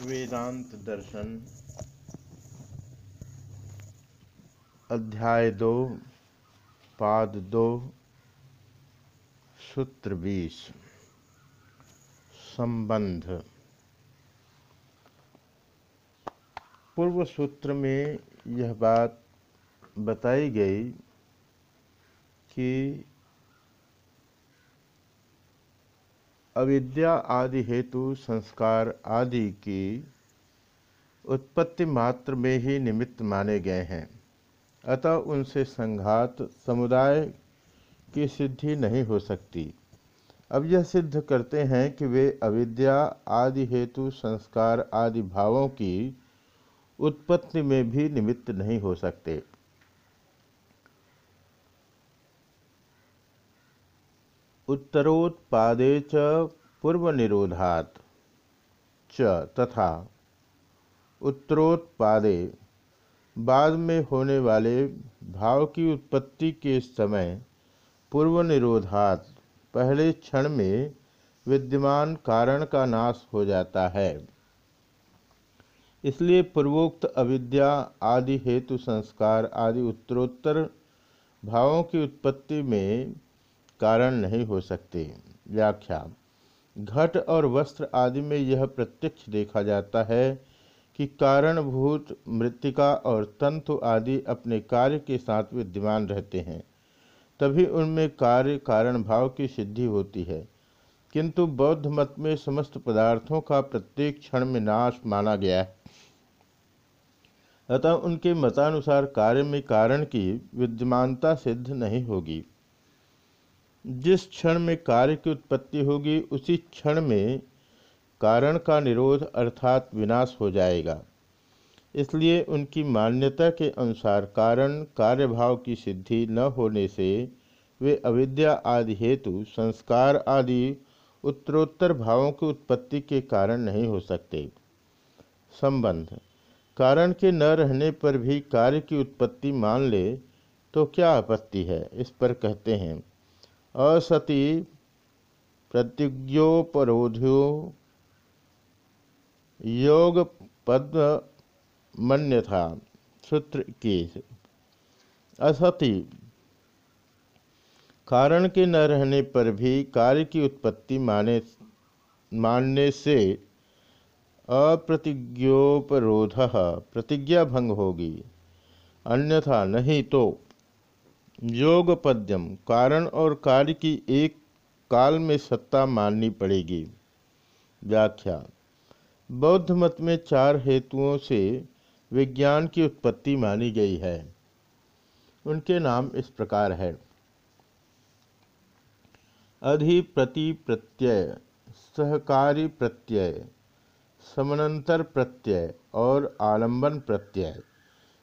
वेदांत दर्शन, अध्याय दो, पाद दो, सूत्र बीस, संबंध। पूर्व सूत्र में यह बात बताई गई कि अविद्या आदि हेतु संस्कार आदि की उत्पत्ति मात्र में ही निमित्त माने गए हैं। अतः उनसे संघात समुदाय की सिद्धि नहीं हो सकती। अब यह सिद्ध करते हैं कि वे अविद्या आदि हेतु संस्कार आदि भावों की उत्पत्ति में भी निमित्त नहीं हो सकते। उत्तरोत्पादे च पूर्वनिरोधात्। च तथा। उत्तरोत्पादे बाद में होने वाले भाव की उत्पत्ति के समय पूर्वनिरोधात्। पहले क्षण में विद्यमान कारण का नाश हो जाता है। इसलिए पूर्वोक्त अविद्या आदि हेतु संस्कार आदि उत्तरोत्तर भावों की उत्पत्ति में कारण नहीं हो सकते। व्याख्या, घट और वस्त्र आदि में यह प्रत्यक्ष देखा जाता है कि कारणभूत, मृतिका और तंतु आदि अपने कार्य के साथ विद्यमान रहते हैं। तभी उनमें कार्य कारण भाव की सिद्धि होती है। किंतु बौद्ध मत में समस्त पदार्थों का प्रत्येक क्षण में नाश माना गया है। अतः उनके मतानुसार कार्य में कारण की विद्यमानता सिद्ध नहीं होगी। जिस क्षण में कार्य की उत्पत्ति होगी, उसी क्षण में कारण का निरोध अर्थात विनाश हो जाएगा। इसलिए उनकी मान्यता के अनुसार कारण, कार्यभाव की सिद्धि न होने से वे अविद्या आदि हेतु, संस्कार आदि उत्तरोत्तर भावों की उत्पत्ति के कारण नहीं हो सकते। संबंध। कारण के न रहने पर भी कार्य की उत्पत्ति मान ले तो क्या आपत्ति है? इस पर कहते हैं। असति प्रतिज्ञोपरोधो। योग पद मन्य था सूत्र के असति, कारण के न रहने पर भी कार्य की उत्पत्ति माने, मानने से अप्रतिज्ञोपरोध, प्रतिज्ञा भंग होगी। अन्यथा नहीं तो योग पद्यम कारण और कार्य की एक काल में सत्ता माननी पड़ेगी। व्याख्या, बौद्ध मत में चार हेतुओं से विज्ञान की उत्पत्ति मानी गई है। उनके नाम इस प्रकार है। अधिप्रति प्रत्यय, सहकारी प्रत्यय, समानांतर प्रत्यय और आलंबन प्रत्यय।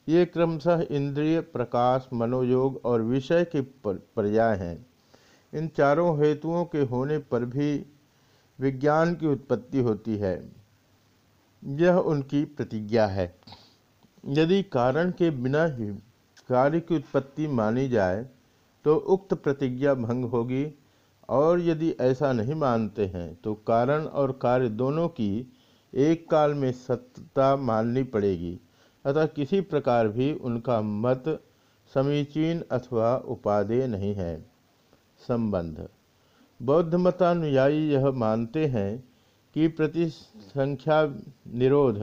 ये क्रमशः इंद्रिय, प्रकाश, मनोयोग और विषय के पर्याय हैं। इन चारों हेतुओं के होने पर भी विज्ञान की उत्पत्ति होती है। यह उनकी प्रतिज्ञा है। यदि कारण के बिना ही कार्य की उत्पत्ति मानी जाए तो उक्त प्रतिज्ञा भंग होगी और यदि ऐसा नहीं मानते हैं तो कारण और कार्य दोनों की एक काल में सत्ता माननी पड़ेगी। अतः किसी प्रकार भी उनका मत समीचीन अथवा उपादेय नहीं है। संबंध। बौद्ध मतानुयायी यह मानते हैं कि प्रतिसंख्या निरोध,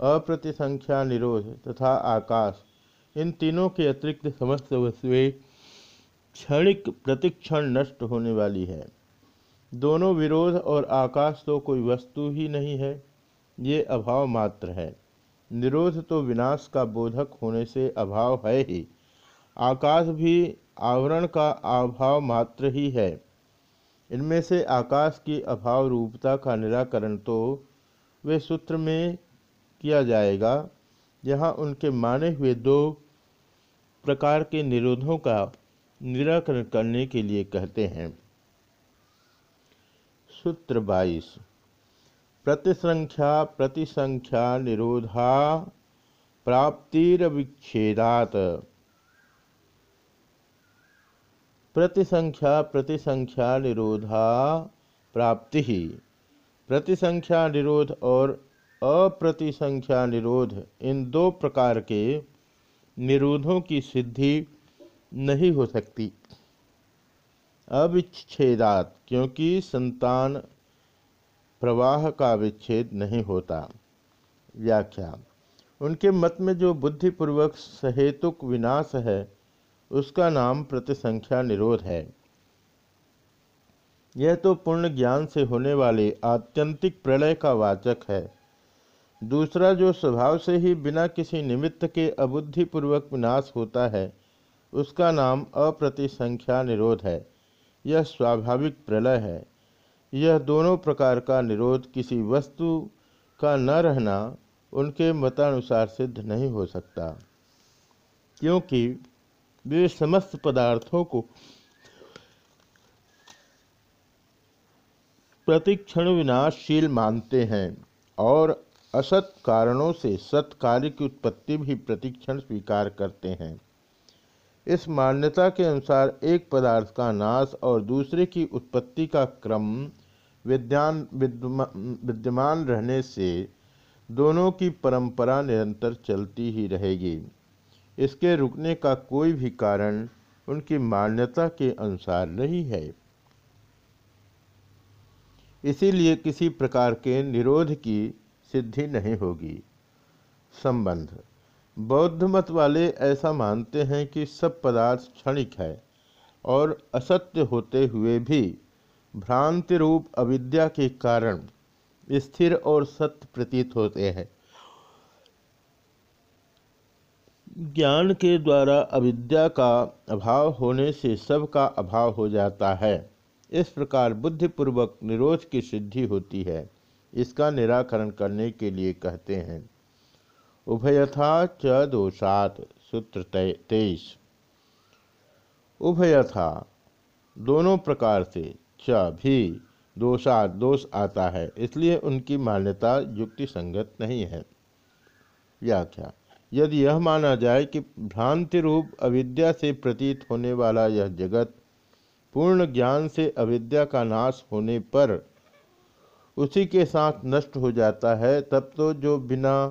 अप्रतिसंख्या निरोध तथा आकाश, इन तीनों के अतिरिक्त समस्त वस्तुएँ क्षणिक प्रतिक्षण नष्ट होने वाली है। दोनों विरोध और आकाश तो कोई वस्तु ही नहीं है, ये अभाव मात्र है। निरोध तो विनाश का बोधक होने से अभाव है ही। आकाश भी आवरण का अभाव मात्र ही है। इनमें से आकाश की अभाव रूपता का निराकरण तो वे सूत्र में किया जाएगा। यहाँ उनके माने हुए दो प्रकार के निरोधों का निराकरण करने के लिए कहते हैं। सूत्र बाईस। प्रतिसंख्या प्रतिसंख्या निरोधा, प्राप्तिरविच्छेदात। प्रतिसंख्या प्रतिसंख्या निरोधा, प्राप्ति। ही प्रतिसंख्या निरोध और अप्रतिसंख्या निरोध, इन दो प्रकार के निरोधों की सिद्धि नहीं हो सकती। अविच्छेदात, क्योंकि संतान प्रवाह का विच्छेद नहीं होता। व्याख्या, उनके मत में जो बुद्धिपूर्वक सहेतुक विनाश है, उसका नाम प्रतिसंख्या निरोध है। यह तो पूर्ण ज्ञान से होने वाले आत्यंतिक प्रलय का वाचक है। दूसरा, जो स्वभाव से ही बिना किसी निमित्त के अबुद्धिपूर्वक विनाश होता है, उसका नाम अप्रतिसंख्या निरोध है। यह स्वाभाविक प्रलय है। यह दोनों प्रकार का निरोध किसी वस्तु का न रहना उनके मतानुसार सिद्ध नहीं हो सकता, क्योंकि वे समस्त पदार्थों को प्रतिक्षण विनाशशील मानते हैं और असत कारणों से सत कार्य की उत्पत्ति भी प्रतिक्षण स्वीकार करते हैं। इस मान्यता के अनुसार एक पदार्थ का नाश और दूसरे की उत्पत्ति का क्रम विद्यान विद्यमान रहने से दोनों की परंपरा निरंतर चलती ही रहेगी। इसके रुकने का कोई भी कारण उनकी मान्यता के अनुसार नहीं है। इसीलिए किसी प्रकार के निरोध की सिद्धि नहीं होगी। संबंध। बौद्ध मत वाले ऐसा मानते हैं कि सब पदार्थ क्षणिक है और असत्य होते हुए भी भ्रांति रूप अविद्या के कारण स्थिर और सत्य प्रतीत होते हैं। ज्ञान के द्वारा अविद्या का अभाव होने से सब का अभाव हो जाता है। इस प्रकार बुद्धिपूर्वक निरोध की सिद्धि होती है। इसका निराकरण करने के लिए कहते हैं। उभयथा च दोषात, सूत्र तेईस। उभयथा, दोनों प्रकार से भी दोषात दोष आता है, इसलिए उनकी मान्यता युक्ति संगत नहीं है। व्याख्या, यदि यह माना जाए कि भ्रांति रूप अविद्या से प्रतीत होने वाला यह जगत पूर्ण ज्ञान से अविद्या का नाश होने पर उसी के साथ नष्ट हो जाता है, तब तो जो बिना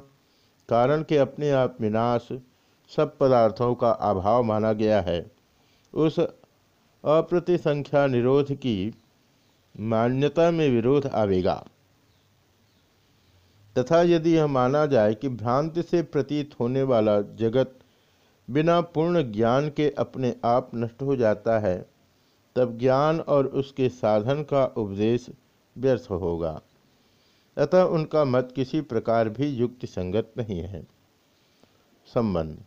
कारण के अपने आप विनाश सब पदार्थों का अभाव माना गया है। उस अप्रतिसंख्या निरोध की मान्यता में विरोध आवेगा। तथा यदि यह माना जाए कि भ्रांति से प्रतीत होने वाला जगत बिना पूर्ण ज्ञान के अपने आप नष्ट हो जाता है, तब ज्ञान और उसके साधन का उपदेश व्यर्थ होगा। अतः उनका मत किसी प्रकार भी युक्ति संगत नहीं है। संबंध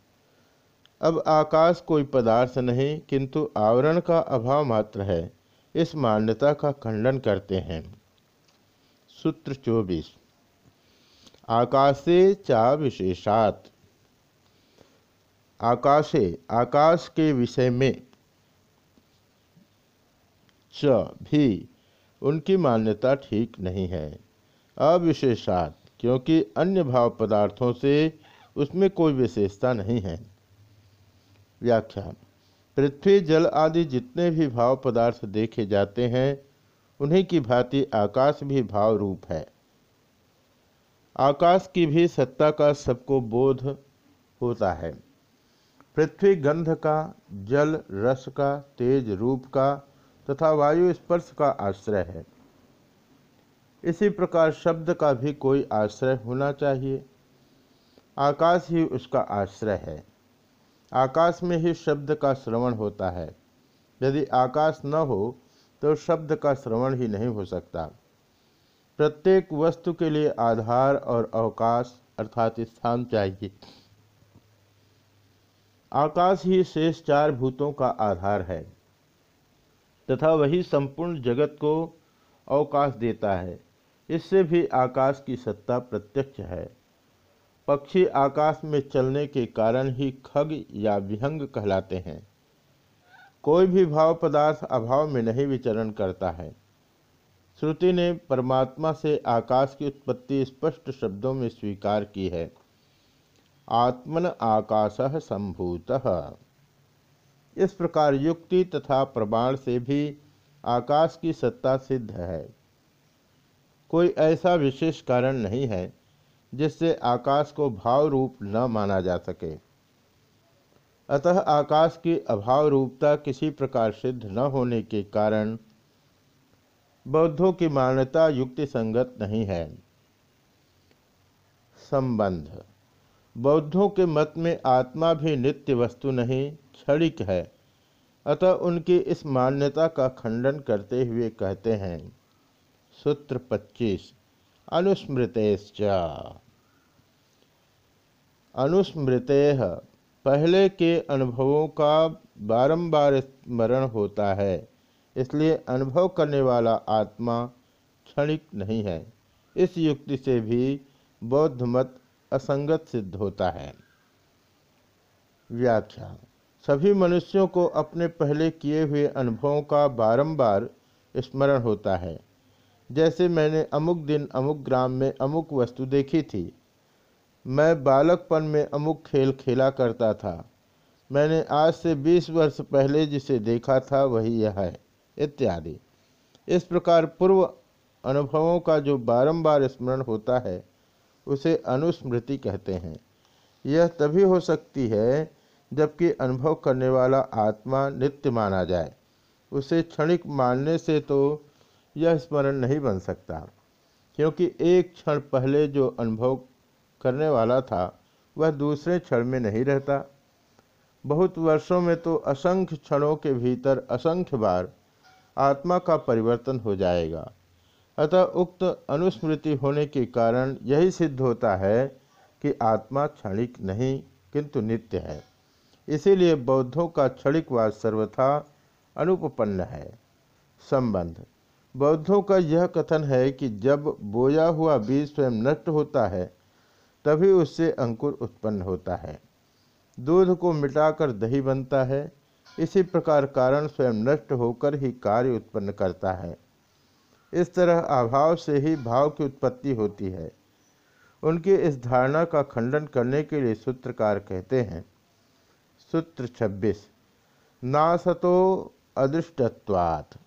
अब आकाश कोई पदार्थ नहीं, किंतु आवरण का अभाव मात्र है। इस मान्यता का खंडन करते हैं। सूत्र चौबीस। आकाशे चा विशेषात। आकाशे, आकाश के विषय में च भी उनकी मान्यता ठीक नहीं है। अविशेषात, क्योंकि अन्य भाव पदार्थों से उसमें कोई विशेषता नहीं है। व्याख्या। पृथ्वी, जल आदि जितने भी भाव पदार्थ देखे जाते हैं, उन्हीं की भांति आकाश भी भाव रूप है। आकाश की भी सत्ता का सबको बोध होता है। पृथ्वी गंध का, जल रस का, तेज रूप का तथा वायु स्पर्श का आश्रय है। इसी प्रकार शब्द का भी कोई आश्रय होना चाहिए। आकाश ही उसका आश्रय है। आकाश में ही शब्द का श्रवण होता है। यदि आकाश न हो तो शब्द का श्रवण ही नहीं हो सकता। प्रत्येक वस्तु के लिए आधार और अवकाश अर्थात स्थान चाहिए। आकाश ही शेष चार भूतों का आधार है, तथा वही संपूर्ण जगत को अवकाश देता है। इससे भी आकाश की सत्ता प्रत्यक्ष है। पक्षी आकाश में चलने के कारण ही खग या विहंग कहलाते हैं। कोई भी भाव पदार्थ अभाव में नहीं विचरण करता है। श्रुति ने परमात्मा से आकाश की उत्पत्ति स्पष्ट शब्दों में स्वीकार की है। आत्मन आकाश संभूत। इस प्रकार युक्ति तथा प्रमाण से भी आकाश की सत्ता सिद्ध है। कोई ऐसा विशेष कारण नहीं है जिससे आकाश को भाव रूप न माना जा सके। अतः आकाश की अभाव रूपता किसी प्रकार सिद्ध न होने के कारण बौद्धों की मान्यता युक्ति संगत नहीं है। संबंध। बौद्धों के मत में आत्मा भी नित्य वस्तु नहीं, क्षणिक है। अतः उनकी इस मान्यता का खंडन करते हुए कहते हैं, सूत्र 25 अनुस्मृतेश्च। अनुस्मृत पहले के अनुभवों का बारंबार स्मरण होता है, इसलिए अनुभव करने वाला आत्मा क्षणिक नहीं है। इस युक्ति से भी बौद्ध मत असंगत सिद्ध होता है। व्याख्या, सभी मनुष्यों को अपने पहले किए हुए अनुभवों का बारंबार स्मरण होता है। जैसे मैंने अमुक दिन अमुक ग्राम में अमुक वस्तु देखी थी। मैं बालकपन में अमुक खेल खेला करता था। मैंने आज से 20 वर्ष पहले जिसे देखा था वही यह है, इत्यादि। इस प्रकार पूर्व अनुभवों का जो बारंबार स्मरण होता है, उसे अनुस्मृति कहते हैं। यह तभी हो सकती है जबकि अनुभव करने वाला आत्मा नित्य माना जाए। उसे क्षणिक मानने से तो यह स्मरण नहीं बन सकता, क्योंकि एक क्षण पहले जो अनुभव करने वाला था, वह दूसरे क्षण में नहीं रहता। बहुत वर्षों में तो असंख्य क्षणों के भीतर असंख्य बार आत्मा का परिवर्तन हो जाएगा। अतः उक्त अनुस्मृति होने के कारण यही सिद्ध होता है कि आत्मा क्षणिक नहीं, किंतु नित्य है। इसीलिए बौद्धों का क्षणिकवाद सर्वथा अनुपपन्न है। संबंध बौद्धों का यह कथन है कि जब बोया हुआ बीज स्वयं नष्ट होता है, तभी उससे अंकुर उत्पन्न होता है। दूध को मिटाकर दही बनता है। इसी प्रकार कारण स्वयं नष्ट होकर ही कार्य उत्पन्न करता है। इस तरह अभाव से ही भाव की उत्पत्ति होती है। उनकी इस धारणा का खंडन करने के लिए सूत्रकार कहते हैं। सूत्र 26 नासतो अदृष्टत्वात्।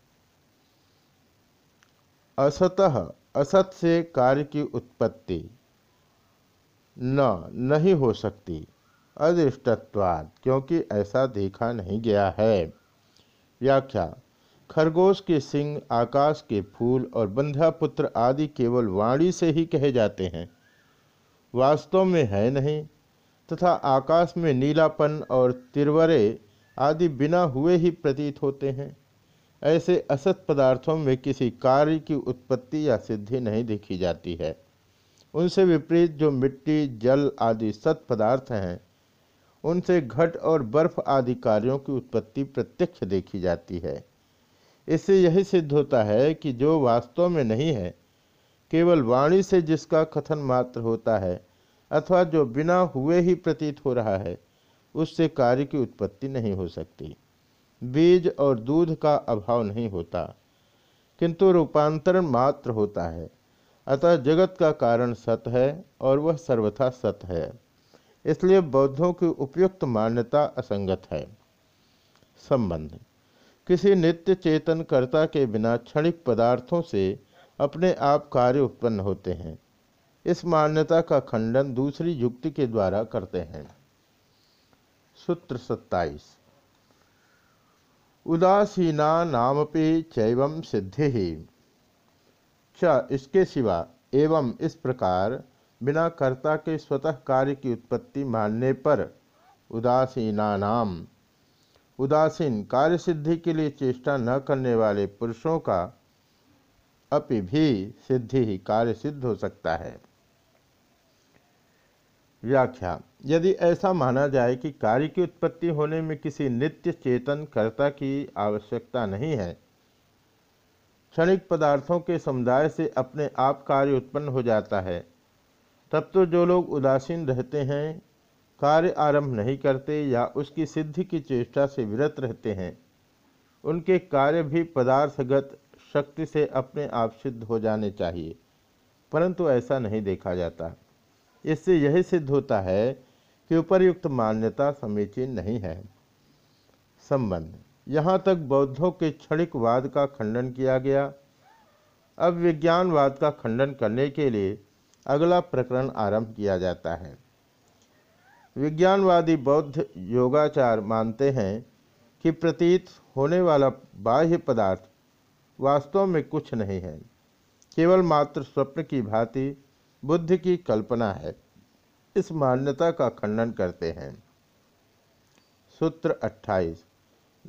असतः असत से कार्य की उत्पत्ति न, नहीं हो सकती। अदृष्टत्वाद क्योंकि ऐसा देखा नहीं गया है। व्याख्या, खरगोश के सिंह, आकाश के फूल और बंध्यापुत्र आदि केवल वाणी से ही कहे जाते हैं। वास्तव में है नहीं, तथा आकाश में नीलापन और तिरवरे आदि बिना हुए ही प्रतीत होते हैं। ऐसे असत पदार्थों में किसी कार्य की उत्पत्ति या सिद्धि नहीं देखी जाती है। उनसे विपरीत जो मिट्टी, जल आदि सत पदार्थ हैं, उनसे घट और बर्फ़ आदि कार्यों की उत्पत्ति प्रत्यक्ष देखी जाती है। इससे यही सिद्ध होता है कि जो वास्तव में नहीं है, केवल वाणी से जिसका कथन मात्र होता है, अथवा जो बिना हुए ही प्रतीत हो रहा है, उससे कार्य की उत्पत्ति नहीं हो सकती। बीज और दूध का अभाव नहीं होता, किंतु रूपांतरण मात्र होता है। अतः जगत का कारण सत है और वह सर्वथा सत है। इसलिए बौद्धों की उपयुक्त मान्यता असंगत है। संबंध। किसी नित्य चेतन कर्ता के बिना क्षणिक पदार्थों से अपने आप कार्य उत्पन्न होते हैं। इस मान्यता का खंडन दूसरी युक्ति के द्वारा करते हैं। सूत्र सत्ताईस। उदासीना नामपि चैवम सिद्धि। ही च, इसके सिवा एवं इस प्रकार बिना कर्ता के स्वतः कार्य की उत्पत्ति मानने पर उदासीना नाम उदासीन कार्य सिद्धि के लिए चेष्टा न करने वाले पुरुषों का अपि भी सिद्धि ही कार्य सिद्ध हो सकता है। व्याख्या यदि ऐसा माना जाए कि कार्य की उत्पत्ति होने में किसी नित्य चेतन कर्ता की आवश्यकता नहीं है, क्षणिक पदार्थों के समुदाय से अपने आप कार्य उत्पन्न हो जाता है, तब तो जो लोग उदासीन रहते हैं, कार्य आरंभ नहीं करते या उसकी सिद्धि की चेष्टा से विरत रहते हैं, उनके कार्य भी पदार्थगत शक्ति से अपने आप सिद्ध हो जाने चाहिए, परंतु ऐसा नहीं देखा जाता। इससे यही सिद्ध होता है कि उपर्युक्त मान्यता समीचीन नहीं है। संबंध। यहाँ तक बौद्धों के क्षणिक वाद का खंडन किया गया। अब विज्ञानवाद का खंडन करने के लिए अगला प्रकरण आरंभ किया जाता है। विज्ञानवादी बौद्ध योगाचार मानते हैं कि प्रतीत होने वाला बाह्य पदार्थ वास्तव में कुछ नहीं है। केवल मात्र स्वप्न की भांति बुद्ध की कल्पना है। इस मान्यता का खंडन करते हैं। सूत्र 28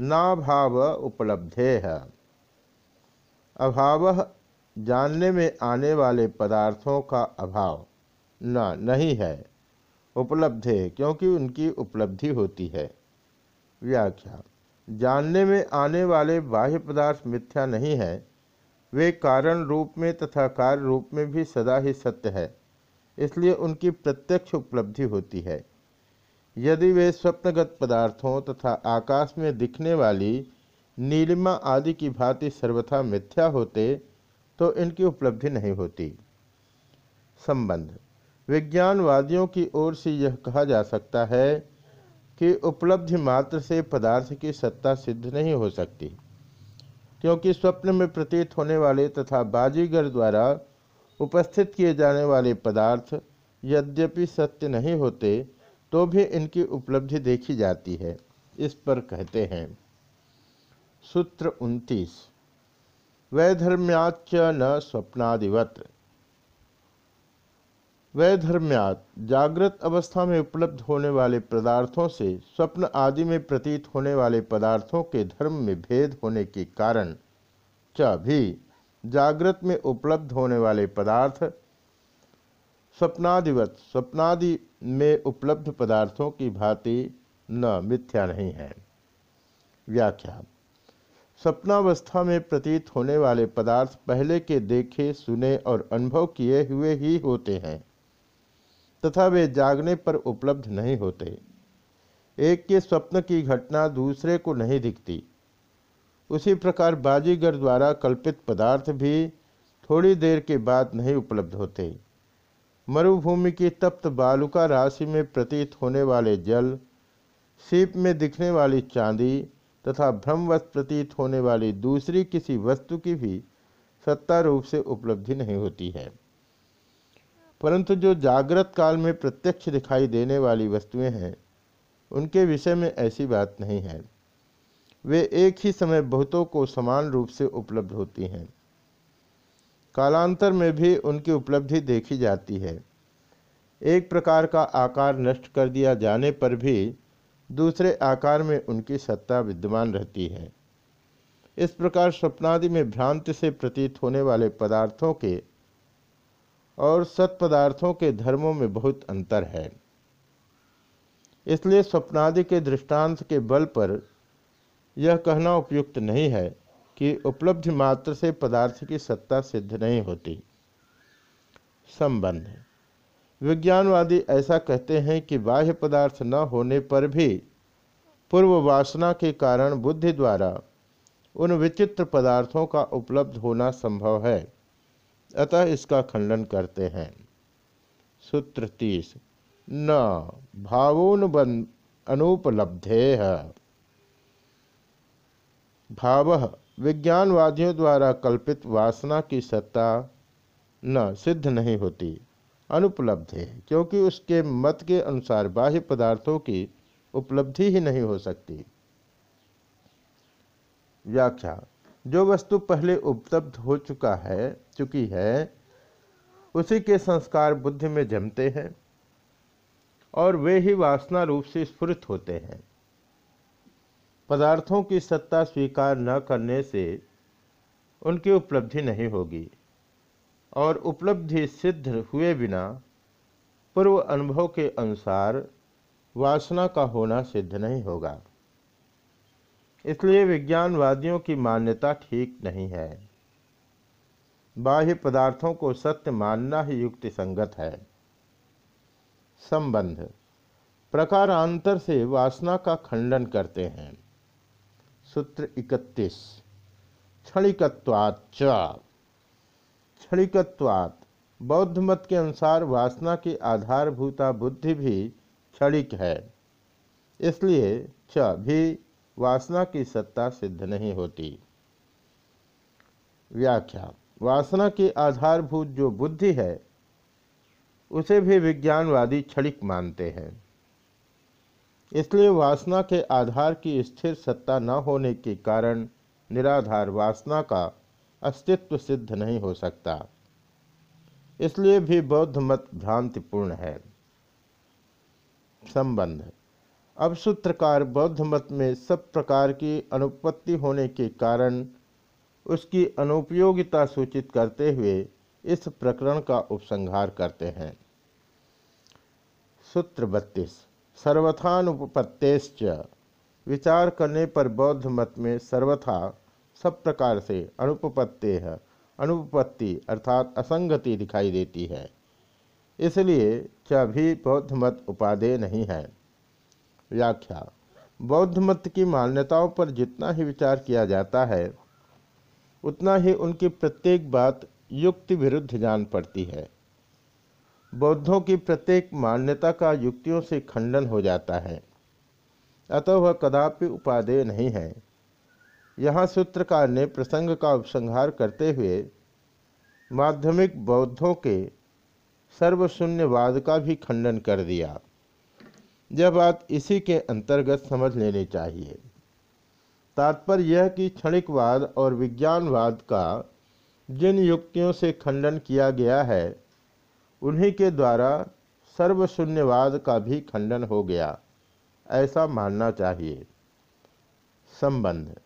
नाभाव उपलब्धे है अभाव जानने में आने वाले पदार्थों का अभाव न, नहीं है। उपलब्धे क्योंकि उनकी उपलब्धि होती है। व्याख्या, जानने में आने वाले बाह्य पदार्थ मिथ्या नहीं है। वे कारण रूप में तथा कार्य रूप में भी सदा ही सत्य है। इसलिए उनकी प्रत्यक्ष उपलब्धि होती है। यदि वे स्वप्नगत पदार्थों तथा आकाश में दिखने वाली नीलिमा आदि की भांति सर्वथा मिथ्या होते तो इनकी उपलब्धि नहीं होती। संबंध। विज्ञानवादियों की ओर से यह कहा जा सकता है कि उपलब्धि मात्र से पदार्थ की सत्ता सिद्ध नहीं हो सकती, क्योंकि स्वप्न में प्रतीत होने वाले तथा बाजीगर द्वारा उपस्थित किए जाने वाले पदार्थ यद्यपि सत्य नहीं होते तो भी इनकी उपलब्धि देखी जाती है। इस पर कहते हैं। सूत्र उनतीस। वैधर्म्याच न स्वप्नादिवत। वैधर्म्यात जागृत अवस्था में उपलब्ध होने वाले पदार्थों से स्वप्न आदि में प्रतीत होने वाले पदार्थों के धर्म में भेद होने के कारण च भी जागृत में उपलब्ध होने वाले पदार्थ, स्वप्नादिवत, स्वप्नादि में उपलब्ध पदार्थों की भांति न मिथ्या नहीं है। व्याख्या। स्वप्नावस्था में प्रतीत होने वाले पदार्थ पहले के देखे, सुने और अनुभव किए हुए ही होते हैं, तथा वे जागने पर उपलब्ध नहीं होते। एक के स्वप्न की घटना दूसरे को नहीं दिखती। उसी प्रकार बाजीगर द्वारा कल्पित पदार्थ भी थोड़ी देर के बाद नहीं उपलब्ध होते। मरुभूमि की तप्त बालुका राशि में प्रतीत होने वाले जल, सीप में दिखने वाली चांदी तथा भ्रमवश प्रतीत होने वाली दूसरी किसी वस्तु की भी सत्ता रूप से उपलब्धि नहीं होती है। परंतु जो जागृत काल में प्रत्यक्ष दिखाई देने वाली वस्तुएँ हैं, उनके विषय में ऐसी बात नहीं है। वे एक ही समय बहुतों को समान रूप से उपलब्ध होती हैं। कालांतर में भी उनकी उपलब्धि देखी जाती है। एक प्रकार का आकार नष्ट कर दिया जाने पर भी दूसरे आकार में उनकी सत्ता विद्यमान रहती है। इस प्रकार स्वप्नादि में भ्रांति से प्रतीत होने वाले पदार्थों के और सत्पदार्थों के धर्मों में बहुत अंतर है। इसलिए स्वप्नादि के दृष्टांत के बल पर यह कहना उपयुक्त नहीं है कि उपलब्धि मात्र से पदार्थ की सत्ता सिद्ध नहीं होती। संबंध। विज्ञानवादी ऐसा कहते हैं कि बाह्य पदार्थ न होने पर भी पूर्व वासना के कारण बुद्धि द्वारा उन विचित्र पदार्थों का उपलब्ध होना संभव है। अतः इसका खंडन करते हैं। सूत्र तीस। न भावोनुबंध अनुपलब्धे भाव विज्ञानवादियों द्वारा कल्पित वासना की सत्ता न सिद्ध नहीं होती, अनुपलब्ध है, क्योंकि उसके मत के अनुसार बाह्य पदार्थों की उपलब्धि ही नहीं हो सकती। व्याख्या, जो वस्तु पहले उपलब्ध हो चुका है, चुकी है, उसी के संस्कार बुद्धि में जमते हैं और वे ही वासना रूप से स्फुरित होते हैं। पदार्थों की सत्ता स्वीकार न करने से उनकी उपलब्धि नहीं होगी और उपलब्धि सिद्ध हुए बिना पूर्व अनुभव के अनुसार वासना का होना सिद्ध नहीं होगा। इसलिए विज्ञानवादियों की मान्यता ठीक नहीं है। बाह्य पदार्थों को सत्य मानना ही युक्ति संगत है। संबंध प्रकारांतर से वासना का खंडन करते हैं। सूत्र इकतीस। क्षणिकत्वाच क्षणिकत्वात्। बौद्ध मत के अनुसार वासना की आधारभूता बुद्धि भी क्षणिक है। इसलिए च भी वासना की सत्ता सिद्ध नहीं होती। व्याख्या। वासना की आधारभूत जो बुद्धि है, उसे भी विज्ञानवादी क्षणिक मानते हैं। इसलिए वासना के आधार की स्थिर सत्ता न होने के कारण निराधार वासना का अस्तित्व सिद्ध नहीं हो सकता। इसलिए भी बौद्ध मत भ्रांतिपूर्ण है। संबंध। अब सूत्रकार बौद्ध मत में सब प्रकार की अनुपत्ति होने के कारण उसकी अनुपयोगिता सूचित करते हुए इस प्रकरण का उपसंहार करते हैं। सूत्र बत्तीस। सर्वथानुपत्तेश्च। विचार करने पर बौद्ध मत में सर्वथा सब प्रकार से अनुपत्ते है अनुपत्ति अर्थात असंगति दिखाई देती है। इसलिए च भी बौद्ध मत उपादेय नहीं है। व्याख्या, बौद्ध मत की मान्यताओं पर जितना ही विचार किया जाता है, उतना ही उनकी प्रत्येक बात युक्ति विरुद्ध जान पड़ती है। बौद्धों की प्रत्येक मान्यता का युक्तियों से खंडन हो जाता है। अतः वह कदापि उपादेय नहीं है। यहाँ सूत्रकार ने प्रसंग का उपसंहार करते हुए माध्यमिक बौद्धों के सर्वशून्यवाद का भी खंडन कर दिया। यह बात इसी के अंतर्गत समझ लेनी चाहिए। तात्पर्य यह कि क्षणिकवाद और विज्ञानवाद का जिन युक्तियों से खंडन किया गया है उन्हीं के द्वारा सर्वशून्यवाद का भी खंडन हो गया। ऐसा मानना चाहिए। संबंध।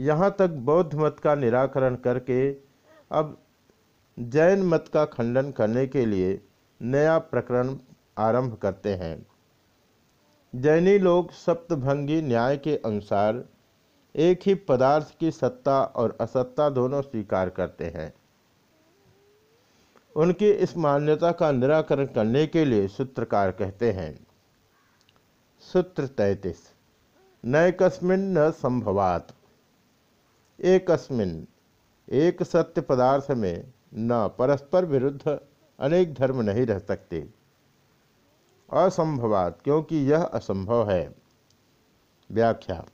यहाँ तक बौद्ध मत का निराकरण करके अब जैन मत का खंडन करने के लिए नया प्रकरण आरंभ करते हैं। जैनी लोग सप्तभंगी न्याय के अनुसार एक ही पदार्थ की सत्ता और असत्ता दोनों स्वीकार करते हैं। उनकी इस मान्यता का निराकरण करने के लिए सूत्रकार कहते हैं। सूत्र तैतीस। नैकस्मिन न संभवात। एकस्मिन, एक सत्य पदार्थ में न परस्पर विरुद्ध अनेक धर्म नहीं रह सकते। असंभवात, क्योंकि यह असंभव है। व्याख्या।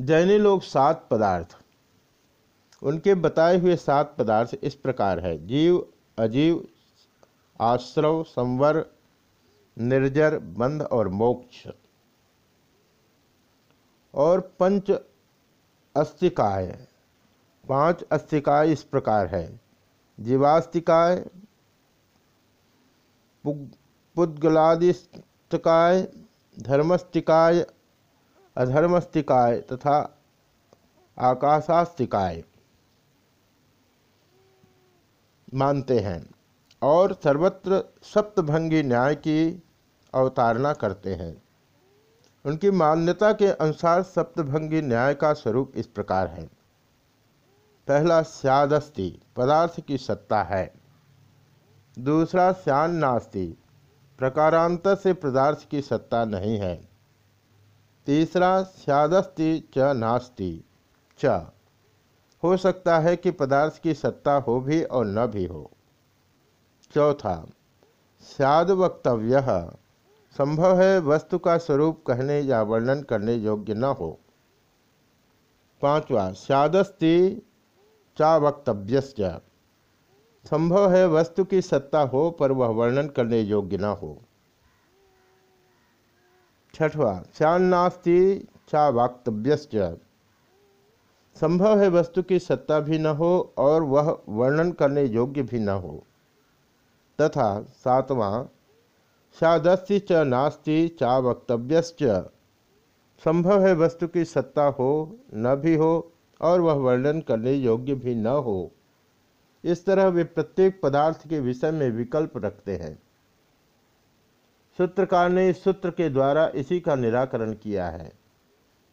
जैनी लोग सात पदार्थ उनके बताए हुए सात पदार्थ इस प्रकार है। जीव, अजीव, आश्रव, संवर, निर्जर, बंध और मोक्ष। और पंच अस्तिकाय पाँच अस्तिकाय इस प्रकार है। जीवास्तिकाय पुद्गलादिस्तकाय धर्मस्तिकाय अधर्मस्तिकाय तथा आकाशास्तिकाय मानते हैं और सर्वत्र सप्तभंगी न्याय की अवतारणा करते हैं। उनकी मान्यता के अनुसार सप्तभंगी न्याय का स्वरूप इस प्रकार है। पहला स्यादस्ति पदार्थ की सत्ता है। दूसरा श्यान नास्ति प्रकारांतर से पदार्थ की सत्ता नहीं है। तीसरा स्यादस्ति च नास्ति च हो सकता है कि पदार्थ की सत्ता हो भी और न भी हो। चौथा स्याद वक्तव्य, संभव है वस्तु का स्वरूप कहने या वर्णन करने योग्य न हो। पांचवा स्यादस्ति चा वक्तव्य संभव है वस्तु की सत्ता हो पर वह वर्णन करने योग्य न हो। छठवा श्यान्नास्ति चा वक्तव्य संभव है वस्तु की सत्ता भी न हो और वह वर्णन करने योग्य भी न हो। तथा सातवां सादस्य च नास्ति चा वक्तव्य संभव है वस्तु की सत्ता हो, न भी हो और वह वर्णन करने योग्य भी न हो। इस तरह वे प्रत्येक पदार्थ के विषय में विकल्प रखते हैं। सूत्रकार ने सूत्र के द्वारा इसी का निराकरण किया है।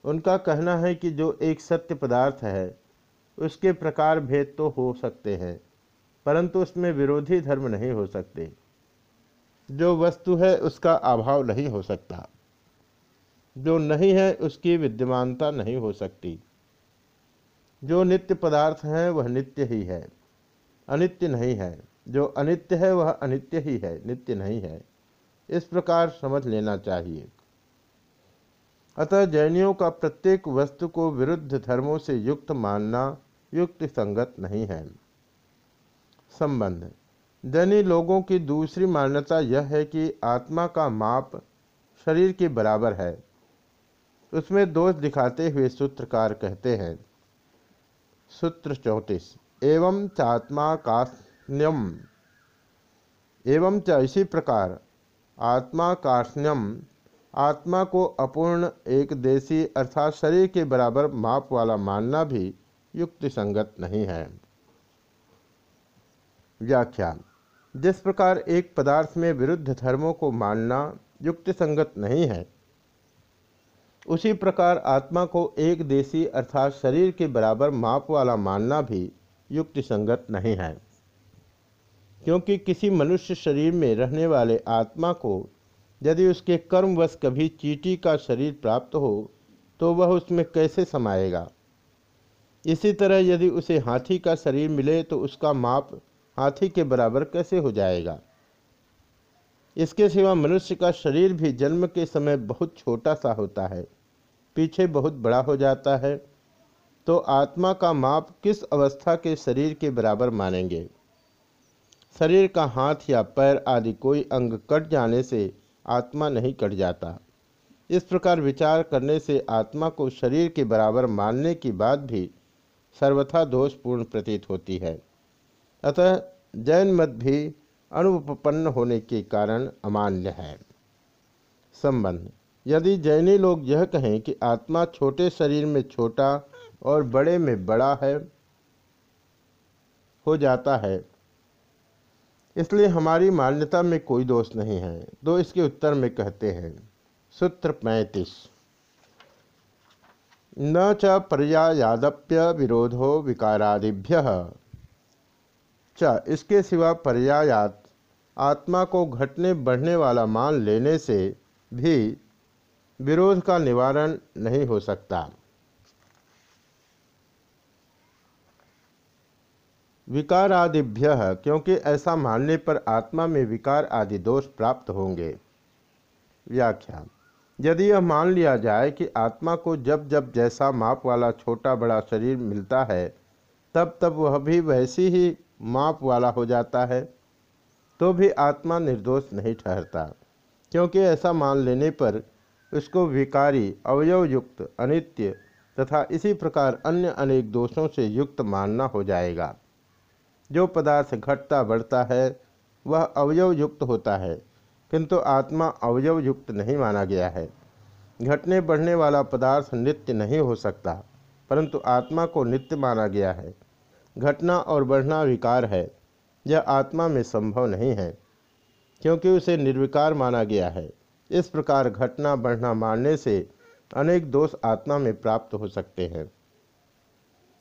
उनका कहना है कि जो एक सत्य पदार्थ है, उसके प्रकार भेद तो हो सकते हैं, परंतु उसमें विरोधी धर्म नहीं हो सकते। जो वस्तु है, उसका अभाव नहीं हो सकता। जो नहीं है, उसकी विद्यमानता नहीं हो सकती। जो नित्य पदार्थ है, वह नित्य ही है। अनित्य नहीं है। जो अनित्य है, वह अनित्य ही है। नित्य नहीं है। इस प्रकार समझ लेना चाहिए। अतः जैनियों का प्रत्येक वस्तु को विरुद्ध धर्मों से युक्त मानना युक्त संगत नहीं है। संबंध। दैनी लोगों की दूसरी मान्यता यह है कि आत्मा का माप शरीर के बराबर है। उसमें दोष दिखाते हुए सूत्रकार कहते हैं। सूत्र चौंतीस। एवं चात्मा काष्ण्यम एवं च इसी प्रकार आत्मा काष्ण्यम आत्मा को अपूर्ण, एक देशी अर्थात शरीर के बराबर माप वाला मानना भी युक्ति संगत नहीं है। व्याख्या, जिस प्रकार एक पदार्थ में विरुद्ध धर्मों को मानना युक्ति संगत नहीं है, उसी प्रकार आत्मा को एक देशी अर्थात शरीर के बराबर माप वाला मानना भी युक्ति संगत नहीं है। क्योंकि किसी मनुष्य शरीर में रहने वाले आत्मा को यदि उसके कर्मवश कभी चीटी का शरीर प्राप्त हो तो वह उसमें कैसे समाएगा? इसी तरह यदि उसे हाथी का शरीर मिले तो उसका माप हाथी के बराबर कैसे हो जाएगा? इसके सिवा मनुष्य का शरीर भी जन्म के समय बहुत छोटा सा होता है, पीछे बहुत बड़ा हो जाता है तो आत्मा का माप किस अवस्था के शरीर के बराबर मानेंगे? शरीर का हाथ या पैर आदि कोई अंग कट जाने से आत्मा नहीं कट जाता। इस प्रकार विचार करने से आत्मा को शरीर के बराबर मानने की बात भी सर्वथा दोषपूर्ण प्रतीत होती है। अतः जैन मत भी अनुपन्न होने के कारण अमान्य है। संबंध। यदि जैनी लोग यह कहें कि आत्मा छोटे शरीर में छोटा और बड़े में बड़ा है, हो जाता है। इसलिए हमारी मान्यता में कोई दोष नहीं है। दो इसके उत्तर में कहते हैं। सूत्र पैंतीस। न च पर्यायादप्य विरोधो विकारादिभ्य। च, इसके सिवा पर्यायात आत्मा को घटने बढ़ने वाला मान लेने से भी विरोध का निवारण नहीं हो सकता। विकार आदिभ्य क्योंकि ऐसा मानने पर आत्मा में विकार आदि दोष प्राप्त होंगे। व्याख्या यदि यह मान लिया जाए कि आत्मा को जब जब जैसा माप वाला छोटा बड़ा शरीर मिलता है, तब तब वह भी वैसी ही माप वाला हो जाता है तो भी आत्मा निर्दोष नहीं ठहरता। क्योंकि ऐसा मान लेने पर उसको विकारी, अवयवयुक्त, अनित्य तथा इसी प्रकार अन्य अनेक दोषों से युक्त मानना हो जाएगा। जो पदार्थ घटता बढ़ता है, वह अवयव युक्त होता है। किंतु आत्मा अवयव युक्त नहीं माना गया है। घटने बढ़ने वाला पदार्थ नित्य नहीं हो सकता, परंतु आत्मा को नित्य माना गया है। घटना और बढ़ना विकार है। यह आत्मा में संभव नहीं है, क्योंकि उसे निर्विकार माना गया है। इस प्रकार घटना, बढ़ना मानने से अनेक दोष आत्मा में प्राप्त हो सकते हैं।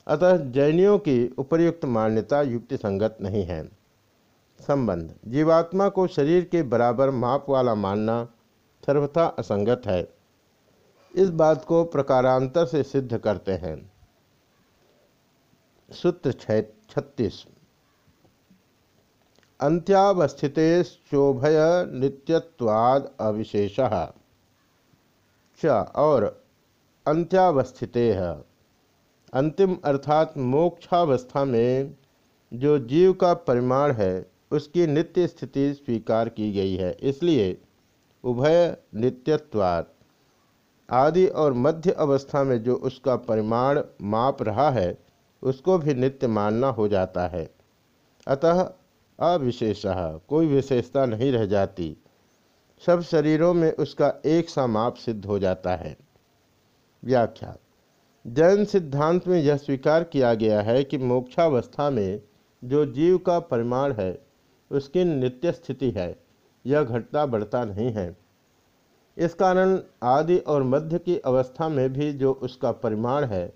अतः जैनियों की उपर्युक्त मान्यता युक्ति संगत नहीं है। संबंध। जीवात्मा को शरीर के बराबर माप वाला मानना सर्वथा असंगत है। इस बात को प्रकारांतर से सिद्ध करते हैं। सूत्र छत्तीस। अंत्यावस्थिते शोभय नित्यत्वाद अविशेष। च और अंत्यावस्थिते है अंतिम अर्थात मोक्षावस्था में जो जीव का परिमाण है, उसकी नित्य स्थिति स्वीकार की गई है। इसलिए उभय नित्यत्वात्। आदि और मध्य अवस्था में जो उसका परिमाण माप रहा है, उसको भी नित्य मानना हो जाता है। अतः अविशेष, कोई विशेषता नहीं रह जाती। सब शरीरों में उसका एक सा माप सिद्ध हो जाता है। व्याख्या। जैन सिद्धांत में यह स्वीकार किया गया है कि मोक्षावस्था में जो जीव का परिमाण है, उसकी नित्य स्थिति है। यह घटता बढ़ता नहीं है। इस कारण आदि और मध्य की अवस्था में भी जो उसका परिमाण है,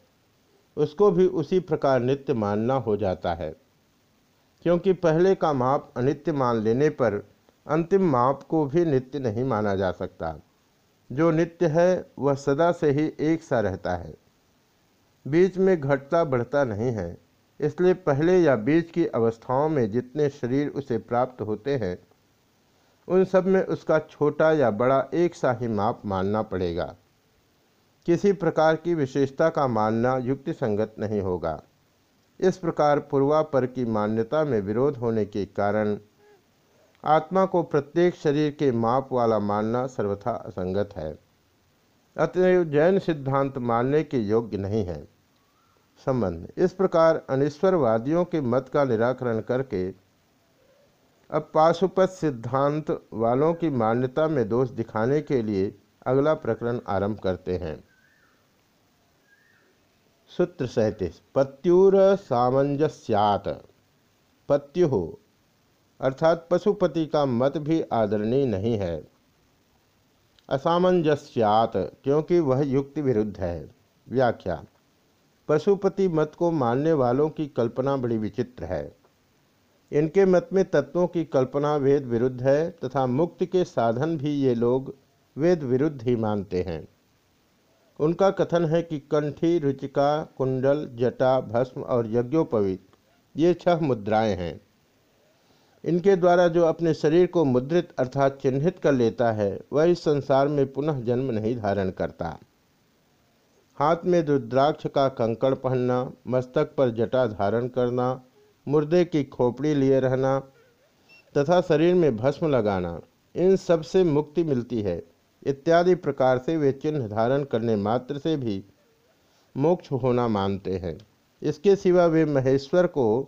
उसको भी उसी प्रकार नित्य मानना हो जाता है। क्योंकि पहले का माप अनित्य मान लेने पर अंतिम माप को भी नित्य नहीं माना जा सकता। जो नित्य है, वह सदा से ही एक सा रहता है। बीच में घटता बढ़ता नहीं है, इसलिए पहले या बीच की अवस्थाओं में जितने शरीर उसे प्राप्त होते हैं, उन सब में उसका छोटा या बड़ा एक सा ही माप मानना पड़ेगा। किसी प्रकार की विशेषता का मानना युक्ति संगत नहीं होगा। इस प्रकार पूर्वापर की मान्यता में विरोध होने के कारण आत्मा को प्रत्येक शरीर के माप वाला मानना सर्वथा असंगत है। अतएव जैन सिद्धांत मानने के योग्य नहीं है। संबंध इस प्रकार अनिश्वरवादियों के मत का निराकरण करके अब पाशुपत सिद्धांत वालों की मान्यता में दोष दिखाने के लिए अगला प्रकरण आरंभ करते हैं। सूत्र सैंतीस, पत्युर सामंजस्यात, पत्यु हो अर्थात पशुपति का मत भी आदरणीय नहीं है। असामंजस्यात, क्योंकि वह युक्ति विरुद्ध है। व्याख्या पशुपति मत को मानने वालों की कल्पना बड़ी विचित्र है। इनके मत में तत्वों की कल्पना वेद विरुद्ध है तथा मुक्ति के साधन भी ये लोग वेद विरुद्ध ही मानते हैं। उनका कथन है कि कंठी, रुचिका, कुंडल, जटा, भस्म और यज्ञोपवीत, ये छह मुद्राएँ हैं। इनके द्वारा जो अपने शरीर को मुद्रित अर्थात चिन्हित कर लेता है, वह इस संसार में पुनः जन्म नहीं धारण करता। हाथ में रुद्राक्ष का कंकड़ पहनना, मस्तक पर जटा धारण करना, मुर्दे की खोपड़ी लिए रहना, तथा शरीर में भस्म लगाना, इन सबसे मुक्ति मिलती है। इत्यादि प्रकार से वे चिन्ह धारण करने मात्र से भी मोक्ष होना मानते हैं। इसके सिवा वे महेश्वर को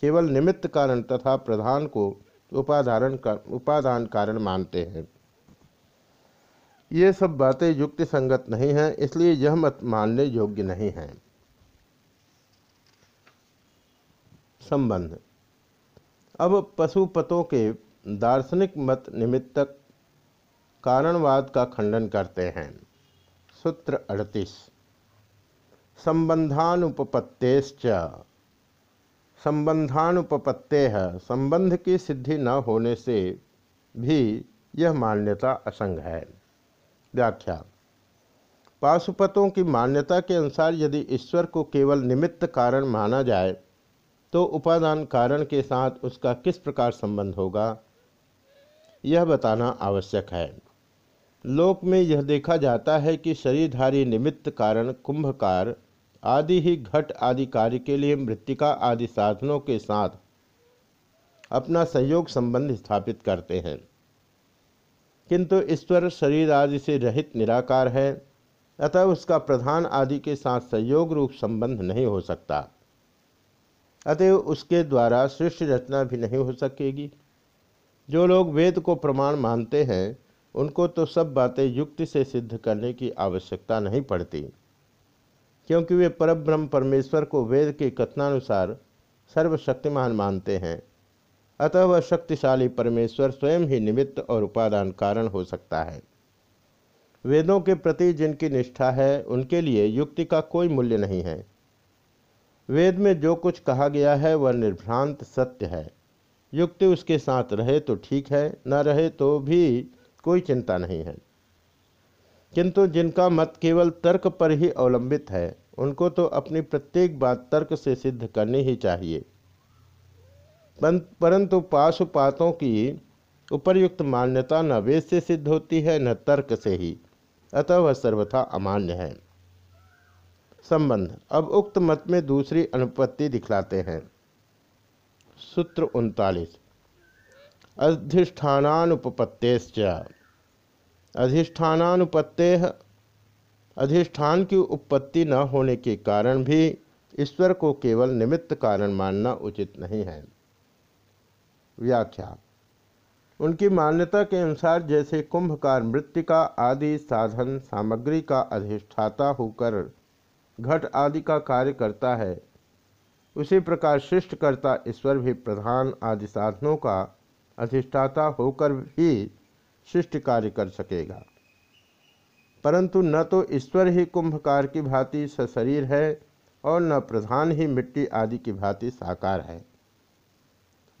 केवल निमित्त कारण तथा प्रधान को उपाधारण कर उपादान कारण मानते हैं। ये सब बातें युक्ति संगत नहीं हैं, इसलिए यह मत मानने योग्य नहीं है। संबंध। अब पशुपतों के दार्शनिक मत निमित्तक कारणवाद का खंडन करते हैं। सूत्र अड़तीस। संबंधानुपत्तेश्च संबंधानुपत्ते है संबंध की सिद्धि न होने से भी यह मान्यता असंग है। व्याख्या। पाशुपतों की मान्यता के अनुसार यदि ईश्वर को केवल निमित्त कारण माना जाए तो उपादान कारण के साथ उसका किस प्रकार संबंध होगा? यह बताना आवश्यक है। लोक में यह देखा जाता है कि शरीरधारी निमित्त कारण कुंभकार आदि ही घट आदि कार्य के लिए मृतिका आदि साधनों के साथ अपना संयोग संबंध स्थापित करते हैं। किंतु ईश्वर शरीर आदि से रहित निराकार है, अतः उसका प्रधान आदि के साथ संयोग रूप संबंध नहीं हो सकता। अतएव उसके द्वारा सृष्टि रचना भी नहीं हो सकेगी। जो लोग वेद को प्रमाण मानते हैं, उनको तो सब बातें युक्ति से सिद्ध करने की आवश्यकता नहीं पड़ती, क्योंकि वे परब्रह्म परमेश्वर को वेद के कथनानुसार सर्वशक्तिमान मानते हैं। अतः वह शक्तिशाली परमेश्वर स्वयं ही निमित्त और उपादान कारण हो सकता है। वेदों के प्रति जिनकी निष्ठा है, उनके लिए युक्ति का कोई मूल्य नहीं है। वेद में जो कुछ कहा गया है, वह निर्भ्रांत सत्य है। युक्ति उसके साथ रहे तो ठीक है, न रहे तो भी कोई चिंता नहीं है। किंतु जिनका मत केवल तर्क पर ही अवलंबित है, उनको तो अपनी प्रत्येक बात तर्क से सिद्ध करनी ही चाहिए। परंतु पाशुपातों की उपर्युक्त मान्यता न वेद से सिद्ध होती है, न तर्क से ही। अतः वह सर्वथा अमान्य है। संबंध। अब उक्त मत में दूसरी अनुपत्ति दिखलाते हैं। सूत्र उनतालीस। अधिष्ठानुपत्तेश्च अधिष्ठानुपत्ते अधिष्ठान की उत्पत्ति न होने के कारण भी ईश्वर को केवल निमित्त कारण मानना उचित नहीं है। व्याख्या। उनकी मान्यता के अनुसार जैसे कुंभकार मृतिका आदि साधन सामग्री का अधिष्ठाता होकर घट आदि का कार्य करता है, उसी प्रकार शिष्टकर्ता ईश्वर भी प्रधान आदि साधनों का अधिष्ठाता होकर ही शिष्ट कार्य कर सकेगा। परंतु न तो ईश्वर ही कुंभकार की भांति सशरीर है और न प्रधान ही मिट्टी आदि की भांति साकार है।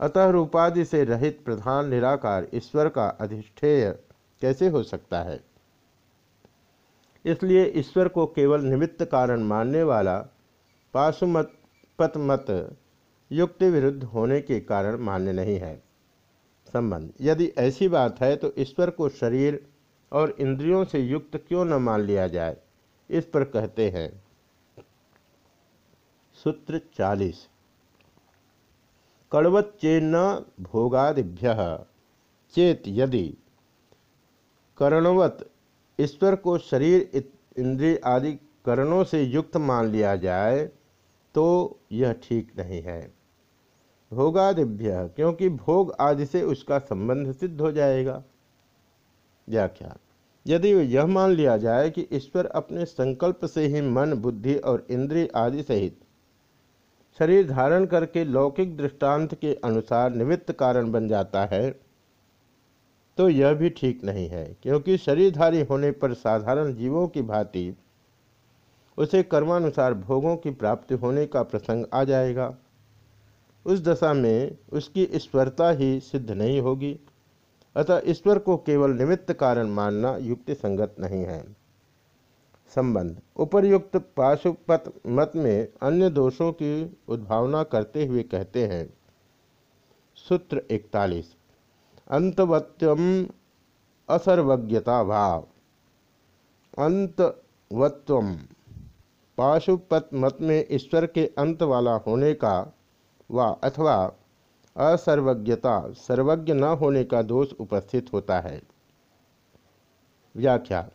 अतः रूपादि से रहित प्रधान निराकार ईश्वर का अधिष्ठेय कैसे हो सकता है? इसलिए ईश्वर को केवल निमित्त कारण मानने वाला पाशुमत पतमत युक्ति विरुद्ध होने के कारण मान्य नहीं है। संबंध, यदि ऐसी बात है तो ईश्वर को शरीर और इंद्रियों से युक्त क्यों न मान लिया जाए? इस पर कहते हैं। सूत्र चालीस। कड़वच्चेन्न भोगादिभ्य। चेत यदि करणवत ईश्वर को शरीर इंद्रिय आदि करणों से युक्त मान लिया जाए तो यह ठीक नहीं है। भोगादिभ्य, क्योंकि भोग आदि से उसका संबंध सिद्ध हो जाएगा। व्याख्या। यदि यह मान लिया जाए कि ईश्वर अपने संकल्प से ही मन, बुद्धि और इंद्रिय आदि सहित शरीर धारण करके लौकिक दृष्टांत के अनुसार निमित्त कारण बन जाता है तो यह भी ठीक नहीं है, क्योंकि शरीरधारी होने पर साधारण जीवों की भांति उसे कर्मानुसार भोगों की प्राप्ति होने का प्रसंग आ जाएगा। उस दशा में उसकी ईश्वरता ही सिद्ध नहीं होगी, अतः ईश्वर को केवल निमित्त कारण मानना युक्ति संगत नहीं है। संबंध। उपर्युक्त पाशुपत मत में अन्य दोषों की उद्भावना करते हुए कहते हैं। सूत्र इकतालीस। अंतवत्यम असर्वज्ञता भाव अंतवत्व पाशुपत मत में ईश्वर के अंत वाला होने का व अथवा असर्वज्ञता, सर्वज्ञ न होने का दोष उपस्थित होता है। व्याख्या।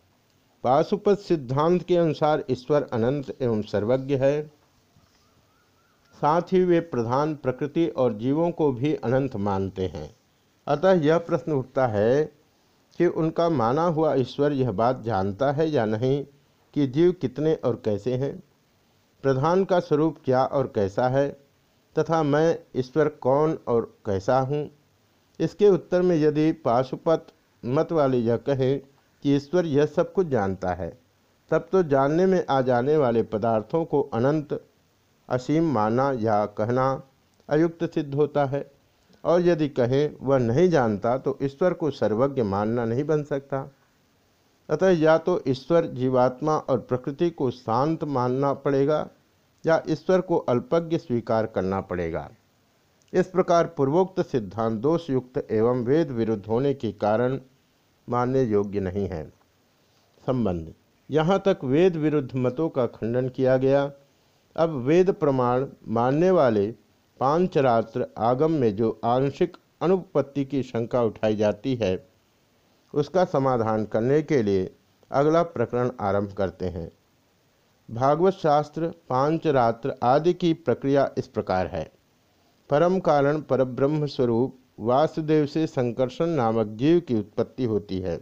पाशुपत सिद्धांत के अनुसार ईश्वर अनंत एवं सर्वज्ञ है। साथ ही वे प्रधान प्रकृति और जीवों को भी अनंत मानते हैं। अतः यह प्रश्न उठता है कि उनका माना हुआ ईश्वर यह बात जानता है या नहीं कि जीव कितने और कैसे हैं? प्रधान का स्वरूप क्या और कैसा है? तथा मैं ईश्वर कौन और कैसा हूँ? इसके उत्तर में यदि पाशुपत मत वाले यह कहें ईश्वर यह सब कुछ जानता है। तब तो जानने में आ जाने वाले पदार्थों को अनंत, असीम माना या कहना अयुक्त सिद्ध होता है। और यदि कहें, वह नहीं जानता तो ईश्वर को सर्वज्ञ मानना नहीं बन सकता। अतः या तो ईश्वर जीवात्मा और प्रकृति को शांत मानना पड़ेगा, या ईश्वर को अल्पज्ञ स्वीकार करना पड़ेगा। इस प्रकार पूर्वोक्त सिद्धांत दोषयुक्त एवं वेद विरुद्ध होने के कारण मानने योग्य नहीं है। संबंध। यहाँ तक वेद विरुद्ध मतों का खंडन किया गया। अब वेद प्रमाण मानने वाले पांचरात्र आगम में जो आंशिक अनुपत्ति की शंका उठाई जाती है, उसका समाधान करने के लिए अगला प्रकरण आरंभ करते हैं। भागवत शास्त्र पांचरात्र आदि की प्रक्रिया इस प्रकार है। परम कारण परब्रह्म स्वरूप वासुदेव से संकर्षण नामक जीव की उत्पत्ति होती है।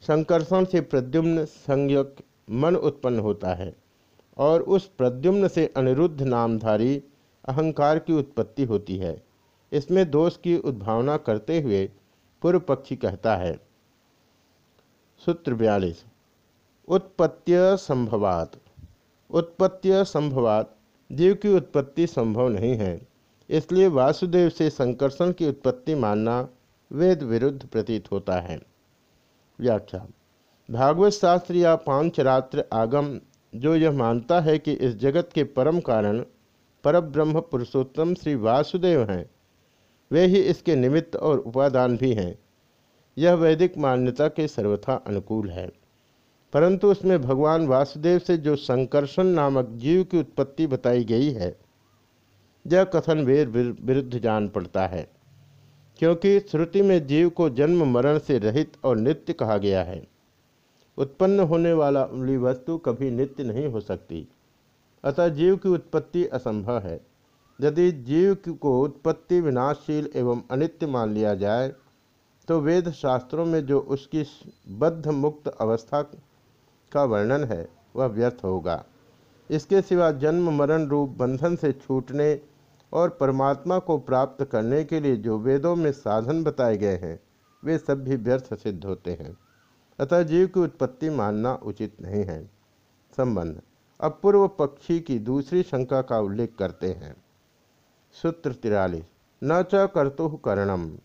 संकर्षण से प्रद्युम्न संयक मन उत्पन्न होता है और उस प्रद्युम्न से अनिरुद्ध नामधारी अहंकार की उत्पत्ति होती है। इसमें दोष की उद्भावना करते हुए पूर्व पक्षी कहता है। सूत्र बयालीस। उत्पत्त्य संभवात। उत्पत्त्य संभवात। जीव की उत्पत्ति संभव नहीं है। इसलिए वासुदेव से संकर्षण की उत्पत्ति मानना वेद विरुद्ध प्रतीत होता है। व्याख्या। भागवत शास्त्र या पांचरात्र आगम, जो यह मानता है कि इस जगत के परम कारण परब्रह्म पुरुषोत्तम श्री वासुदेव हैं, वे ही इसके निमित्त और उपादान भी हैं। यह वैदिक मान्यता के सर्वथा अनुकूल है। परंतु उसमें भगवान वासुदेव से जो संकर्षण नामक जीव की उत्पत्ति बताई गई है यह कथन वेद विरुद्ध जान पड़ता है। क्योंकि श्रुति में जीव को जन्म मरण से रहित और नित्य कहा गया है। उत्पन्न होने वाला उमली वस्तु कभी नित्य नहीं हो सकती। अतः जीव की उत्पत्ति असंभव है। यदि जीव को उत्पत्ति विनाशशील एवं अनित्य मान लिया जाए तो वेद शास्त्रों में जो उसकी बद्ध मुक्त अवस्था का वर्णन है, वह व्यर्थ होगा। इसके सिवा जन्म मरण रूप बंधन से छूटने और परमात्मा को प्राप्त करने के लिए जो वेदों में साधन बताए गए हैं, वे सब भी व्यर्थ सिद्ध होते हैं। अतः जीव की उत्पत्ति मानना उचित नहीं है। संबंध। अपूर्व पक्षी की दूसरी शंका का उल्लेख करते हैं। सूत्र तिरालीस। न च कर्तु करणम।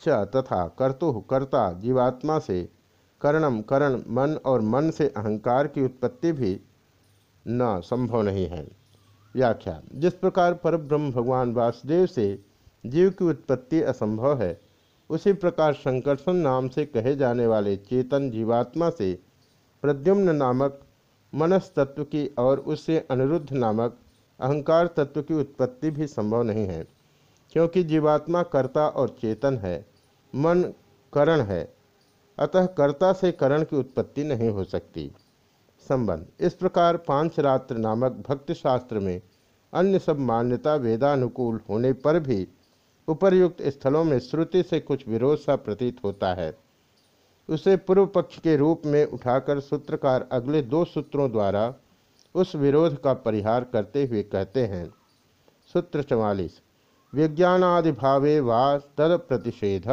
च तथा कर्तु कर्ता जीवात्मा से करणम करण मन और मन से अहंकार की उत्पत्ति भी न संभव नहीं है। व्याख्या जिस प्रकार परब्रह्म भगवान वासुदेव से जीव की उत्पत्ति असंभव है, उसी प्रकार संकर्षण नाम से कहे जाने वाले चेतन जीवात्मा से प्रद्युम्न नामक मनस तत्व की और उससे अनिरुद्ध नामक अहंकार तत्व की उत्पत्ति भी संभव नहीं है, क्योंकि जीवात्मा कर्ता और चेतन है, मन करण है, अतः कर्ता से करण की उत्पत्ति नहीं हो सकती। संबंध। इस प्रकार पाँच रात्र नामक भक्ति शास्त्र में अन्य सब मान्यता वेदानुकूल होने पर भी उपर्युक्त स्थलों में श्रुति से कुछ विरोध सा प्रतीत होता है। उसे पूर्व पक्ष के रूप में उठाकर सूत्रकार अगले दो सूत्रों द्वारा उस विरोध का परिहार करते हुए कहते हैं। सूत्र चवालीस। विज्ञानादिभावे वा तद प्रतिषेध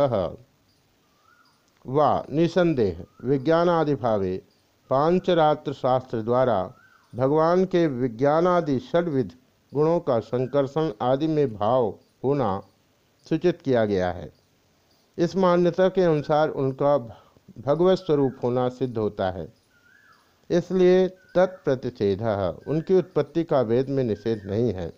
वा, निसंदेह। विज्ञानादिभावे पांचरात्र शास्त्र द्वारा भगवान के विज्ञानादि षडविध गुणों का संकर्षण आदि में भाव होना सूचित किया गया है। इस मान्यता के अनुसार उनका भगवत स्वरूप होना सिद्ध होता है। इसलिए तत्प्रतिषेध उनकी उत्पत्ति का वेद में निषेध नहीं है।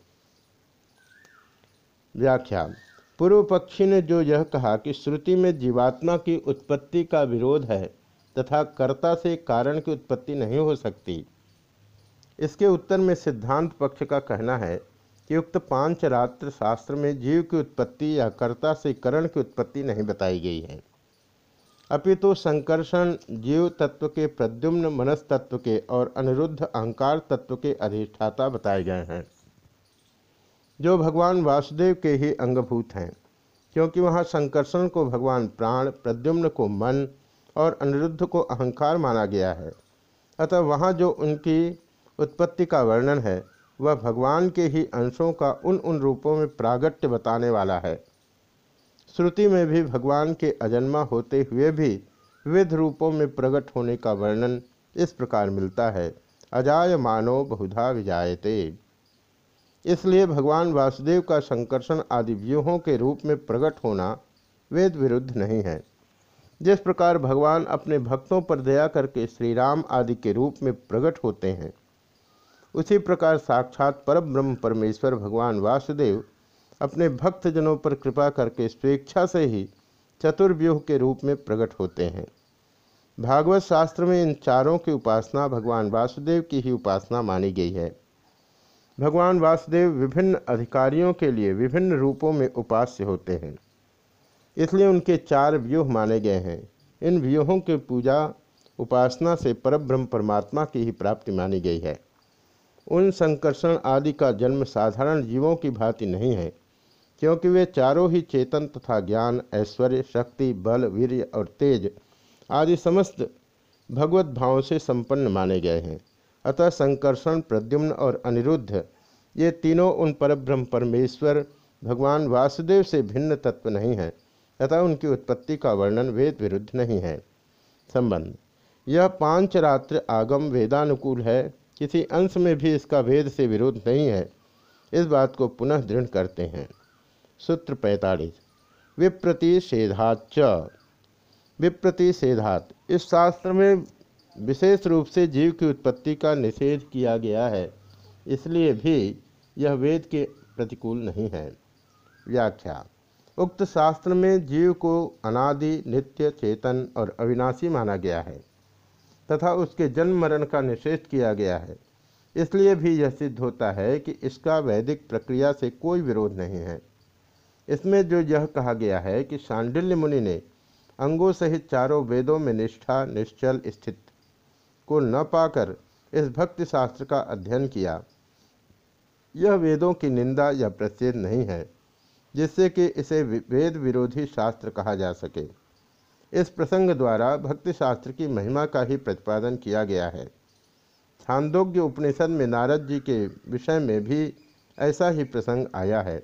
व्याख्या। पूर्व पक्षी ने जो यह कहा कि श्रुति में जीवात्मा की उत्पत्ति का विरोध है तथा कर्ता से कारण की उत्पत्ति नहीं हो सकती। इसके उत्तर में सिद्धांत पक्ष का कहना है कि उक्त पाँच रात्र शास्त्र में जीव की उत्पत्ति या कर्ता से करण की उत्पत्ति नहीं बताई गई है। अपितु तो संकर्षण जीव तत्व के प्रद्युम्न मनस तत्व के और अनिरुद्ध अहंकार तत्व के अधिष्ठाता बताए गए हैं। जो भगवान वासुदेव के ही अंगभूत हैं, क्योंकि वहाँ संकर्षण को भगवान प्राण, प्रद्युम्न को मन और अनिरुद्ध को अहंकार माना गया है। अतः वहाँ जो उनकी उत्पत्ति का वर्णन है, वह भगवान के ही अंशों का उन उन रूपों में प्रागट्य बताने वाला है। श्रुति में भी भगवान के अजन्मा होते हुए भी विविध रूपों में प्रकट होने का वर्णन इस प्रकार मिलता है, अजाय मानो बहुधा विजायते। इसलिए भगवान वासुदेव का संकर्षण आदि व्यूहों के रूप में प्रकट होना वेद विरुद्ध नहीं है। जिस प्रकार भगवान अपने भक्तों पर दया करके श्री राम आदि के रूप में प्रकट होते हैं, उसी प्रकार साक्षात परब्रह्म परमेश्वर भगवान वासुदेव अपने भक्तजनों पर कृपा करके स्वेच्छा से ही चतुर्व्यूह के रूप में प्रकट होते हैं। भागवत शास्त्र में इन चारों की उपासना भगवान वासुदेव की ही उपासना मानी गई है। भगवान वासुदेव विभिन्न अधिकारियों के लिए विभिन्न रूपों में उपास्य होते हैं। इसलिए उनके चार व्यूह माने गए हैं। इन व्यूहों की पूजा उपासना से परब्रह्म परमात्मा की ही प्राप्ति मानी गई है। उन संकर्षण आदि का जन्म साधारण जीवों की भांति नहीं है, क्योंकि वे चारों ही चेतन तथा ज्ञान, ऐश्वर्य, शक्ति, बल, वीर्य और तेज आदि समस्त भगवत भावों से संपन्न माने गए हैं। अतः संकर्षण, प्रद्युम्न और अनिरुद्ध, ये तीनों उन परब्रह्म परमेश्वर, भगवान वासुदेव से भिन्न तत्व नहीं हैं। तथा उनकी उत्पत्ति का वर्णन वेद विरुद्ध नहीं है। संबंध। यह पाँच रात्र आगम वेदानुकूल है। किसी अंश में भी इसका वेद से विरोध नहीं है। इस बात को पुनः दृढ़ करते हैं। सूत्र पैंतालीस। विप्रतिषेधाच विप्रतिषेधात। इस शास्त्र में विशेष रूप से जीव की उत्पत्ति का निषेध किया गया है। इसलिए भी यह वेद के प्रतिकूल नहीं है। व्याख्या। उक्त शास्त्र में जीव को अनादि, नित्य, चेतन और अविनाशी माना गया है, तथा उसके जन्म मरण का निषेध किया गया है। इसलिए भी यह सिद्ध होता है कि इसका वैदिक प्रक्रिया से कोई विरोध नहीं है। इसमें जो यह कहा गया है कि शांडिल्य मुनि ने अंगों सहित चारों वेदों में निष्ठा, निश्चल स्थित को न पाकर इस भक्ति शास्त्र का अध्ययन किया। यह वेदों की निंदा या प्रसिद्ध नहीं है। जिससे कि इसे वेद विरोधी शास्त्र कहा जा सके। इस प्रसंग द्वारा भक्ति शास्त्र की महिमा का ही प्रतिपादन किया गया है। छांदोग्य उपनिषद में नारद जी के विषय में भी ऐसा ही प्रसंग आया है।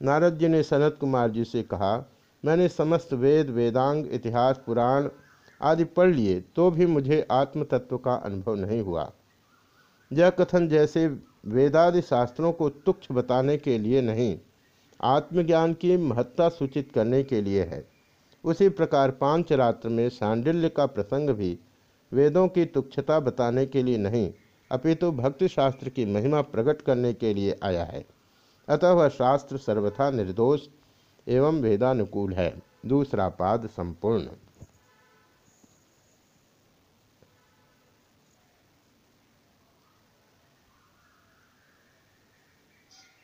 नारद जी ने सनत कुमार जी से कहा, मैंने समस्त वेद, वेदांग, इतिहास, पुराण आदि पढ़ लिए तो भी मुझे आत्म तत्व का अनुभव नहीं हुआ। यह कथन जैसे वेदादि शास्त्रों को तुक्ष बताने के लिए नहीं आत्मज्ञान की महत्ता सूचित करने के लिए है। उसी प्रकार पाँच रात्र में सांडिल्य का प्रसंग भी वेदों की तुक्षता बताने के लिए नहीं, अपितु तो भक्ति शास्त्र की महिमा प्रकट करने के लिए आया है। अतः वह शास्त्र सर्वथा निर्दोष एवं वेदानुकूल है। दूसरा पाद संपूर्ण।